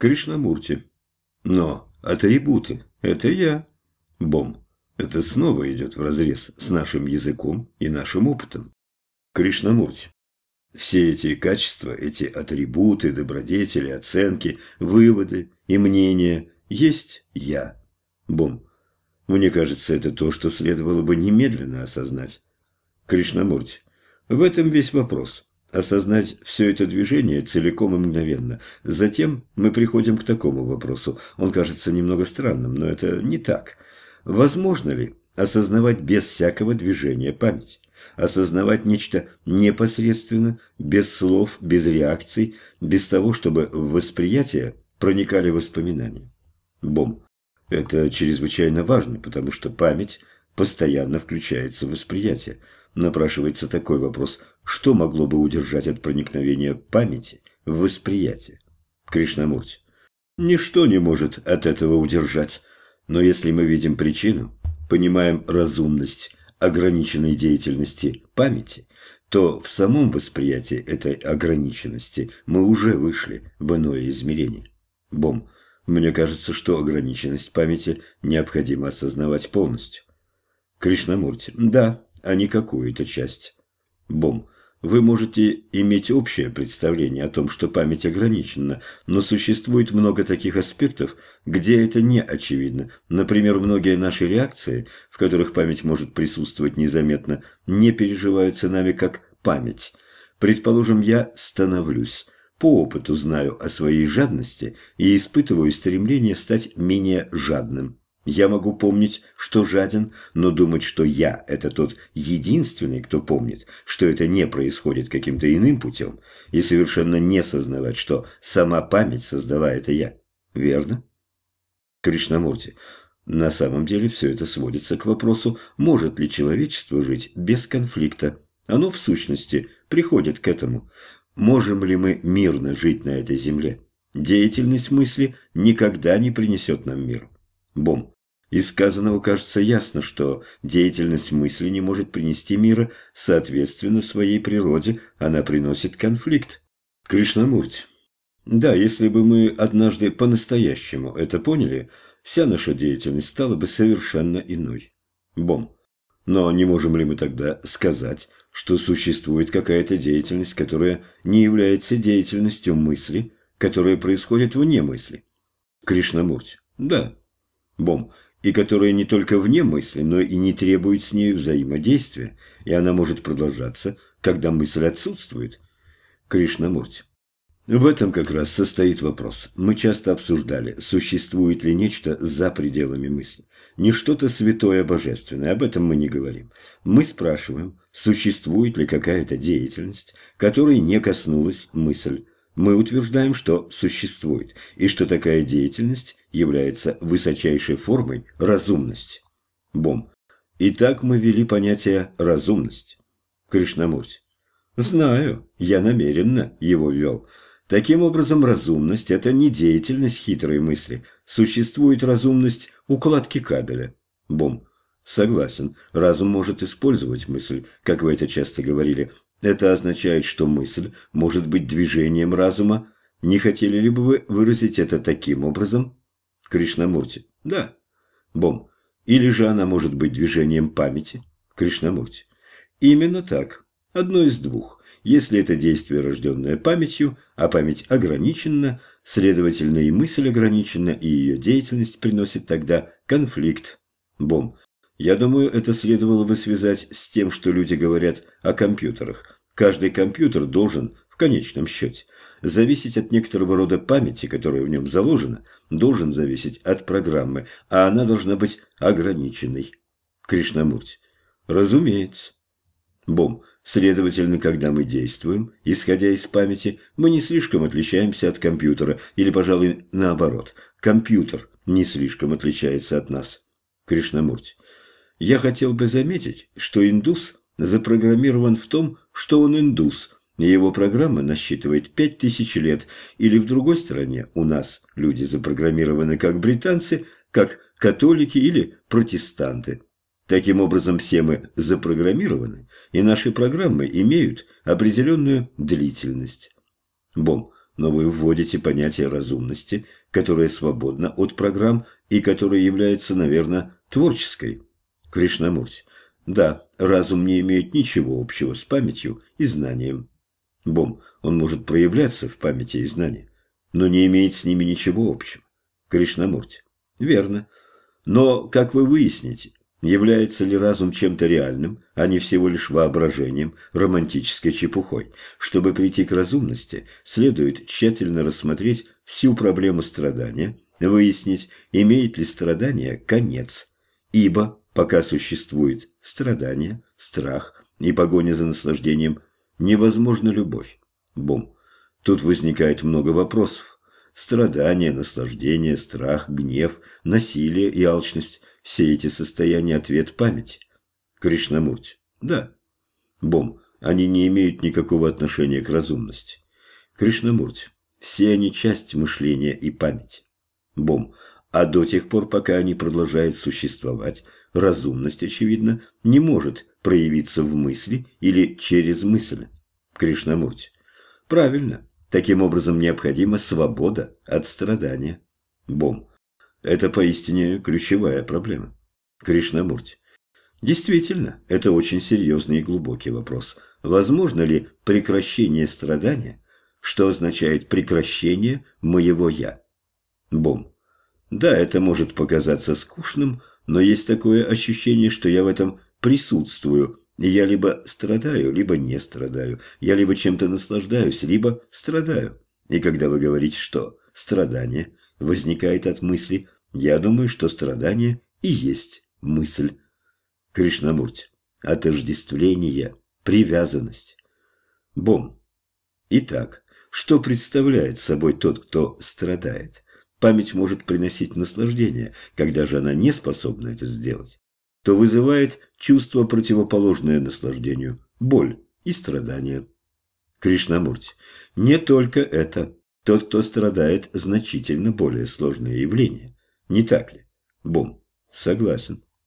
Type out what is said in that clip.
Кришнамурти. Но атрибуты – это я. Бом. Это снова идет вразрез с нашим языком и нашим опытом. Кришнамурти. Все эти качества, эти атрибуты, добродетели, оценки, выводы и мнения есть я. Бом. Мне кажется, это то, что следовало бы немедленно осознать. Кришнамурти. В этом весь вопрос осознать все это движение целиком и мгновенно. Затем мы приходим к такому вопросу. Он кажется немного странным, но это не так. Возможно ли осознавать без всякого движения память? Осознавать нечто непосредственно, без слов, без реакций, без того, чтобы в восприятие проникали воспоминания? Бом. Это чрезвычайно важно, потому что память постоянно включается в восприятие. Напрашивается такой вопрос, что могло бы удержать от проникновения памяти в восприятие? Кришнамурти. Ничто не может от этого удержать. Но если мы видим причину, понимаем разумность ограниченной деятельности памяти, то в самом восприятии этой ограниченности мы уже вышли в иное измерение. Бом. Мне кажется, что ограниченность памяти необходимо осознавать полностью. Кришнамурти. Да, а не какую-то часть. Бом. Вы можете иметь общее представление о том, что память ограничена, но существует много таких аспектов, где это не очевидно. Например, многие наши реакции, в которых память может присутствовать незаметно, не переживаются нами как память. Предположим, я становлюсь. По опыту знаю о своей жадности и испытываю стремление стать менее жадным. Я могу помнить, что жаден, но думать, что я – это тот единственный, кто помнит, что это не происходит каким-то иным путем, и совершенно не сознавать, что сама память создала это я. Верно? Кришнамурти, на самом деле все это сводится к вопросу, может ли человечество жить без конфликта. Оно, в сущности, приходит к этому. Можем ли мы мирно жить на этой земле? Деятельность мысли никогда не принесет нам мир. Бом. Из сказанного кажется ясно, что деятельность мысли не может принести мира, соответственно, своей природе она приносит конфликт. Кришнамурти. Да, если бы мы однажды по-настоящему это поняли, вся наша деятельность стала бы совершенно иной. Бом. Но не можем ли мы тогда сказать, что существует какая-то деятельность, которая не является деятельностью мысли, которая происходит вне мысли? Кришнамурти. Да. Бом, и которая не только вне мысли, но и не требует с нею взаимодействия, и она может продолжаться, когда мысль отсутствует. Кришнамурти. В этом как раз состоит вопрос. Мы часто обсуждали, существует ли нечто за пределами мысли. Не что-то святое божественное, об этом мы не говорим. Мы спрашиваем, существует ли какая-то деятельность, которой не коснулась мысль, мы утверждаем, что существует, и что такая деятельность является высочайшей формой разумности. Бом. Итак, мы ввели понятие «разумность». Кришнамурти. Знаю, я намеренно его ввел. Таким образом, разумность – это не деятельность хитрой мысли. Существует разумность укладки кабеля. Бом. Согласен, разум может использовать мысль, как вы это часто говорили, это означает, что мысль может быть движением разума. Не хотели ли бы вы выразить это таким образом? Кришнамурти. Да. Бом. Или же она может быть движением памяти? Кришнамурти. Именно так. Одно из двух. Если это действие, рожденное памятью, а память ограничена, следовательно и мысль ограничена, и ее деятельность приносит тогда конфликт. Бом. Я думаю, это следовало бы связать с тем, что люди говорят о компьютерах. Каждый компьютер должен, в конечном счете, зависеть от некоторого рода памяти, которая в нем заложена, должен зависеть от программы, а она должна быть ограниченной. Кришнамурти. Разумеется. Бом. Следовательно, когда мы действуем, исходя из памяти, мы не слишком отличаемся от компьютера, или, пожалуй, наоборот, компьютер не слишком отличается от нас. Кришнамурти. Я хотел бы заметить, что индус запрограммирован в том, что он индус, его программа насчитывает пять тысяч лет, или в другой стране у нас люди запрограммированы как британцы, как католики или протестанты. Таким образом, все мы запрограммированы, и наши программы имеют определенную длительность. Бом. но вы вводите понятие разумности, которое свободно от программ и которое является, наверное, творческой. Кришнамурти. Да, разум не имеет ничего общего с памятью и знанием. Бом, он может проявляться в памяти и знании, но не имеет с ними ничего общего. Кришнамурти. Верно. Но, как вы выясните, является ли разум чем-то реальным, а не всего лишь воображением, романтической чепухой? Чтобы прийти к разумности, следует тщательно рассмотреть всю проблему страдания, выяснить, имеет ли страдание конец. Ибо, пока существует страдание, страх и погоня за наслаждением, невозможна любовь. Бом. Тут возникает много вопросов. Страдания, наслаждение, страх, гнев, насилие и алчность – все эти состояния – ответ памяти. Кришнамурти. Да. Бом. Они не имеют никакого отношения к разумности. Кришнамурти. Все они часть мышления и памяти. Бом. А до тех пор, пока они продолжают существовать, разумность, очевидно, не может проявиться в мысли или через мысль. Кришнамурти. Правильно. Таким образом, необходима свобода от страдания. Бом. Это поистине ключевая проблема. Кришнамурти. Действительно, это очень серьезный и глубокий вопрос. Возможно ли прекращение страдания, что означает прекращение моего «я»? Бом. Да, это может показаться скучным, но есть такое ощущение, что я в этом присутствую, я либо страдаю, либо не страдаю. Я либо чем-то наслаждаюсь, либо страдаю. И когда вы говорите, что страдание возникает от мысли, я думаю, что страдание и есть мысль. Кришнамурти. Отождествление, привязанность. Бом. Итак, что представляет собой тот, кто страдает? Память может приносить наслаждение, когда же она не способна это сделать то вызывает чувство, противоположное наслаждению, боль и страдания. Кришнамурти. Не только это. Тот, кто страдает, значительно более сложное явление. Не так ли? Бом. Согласен.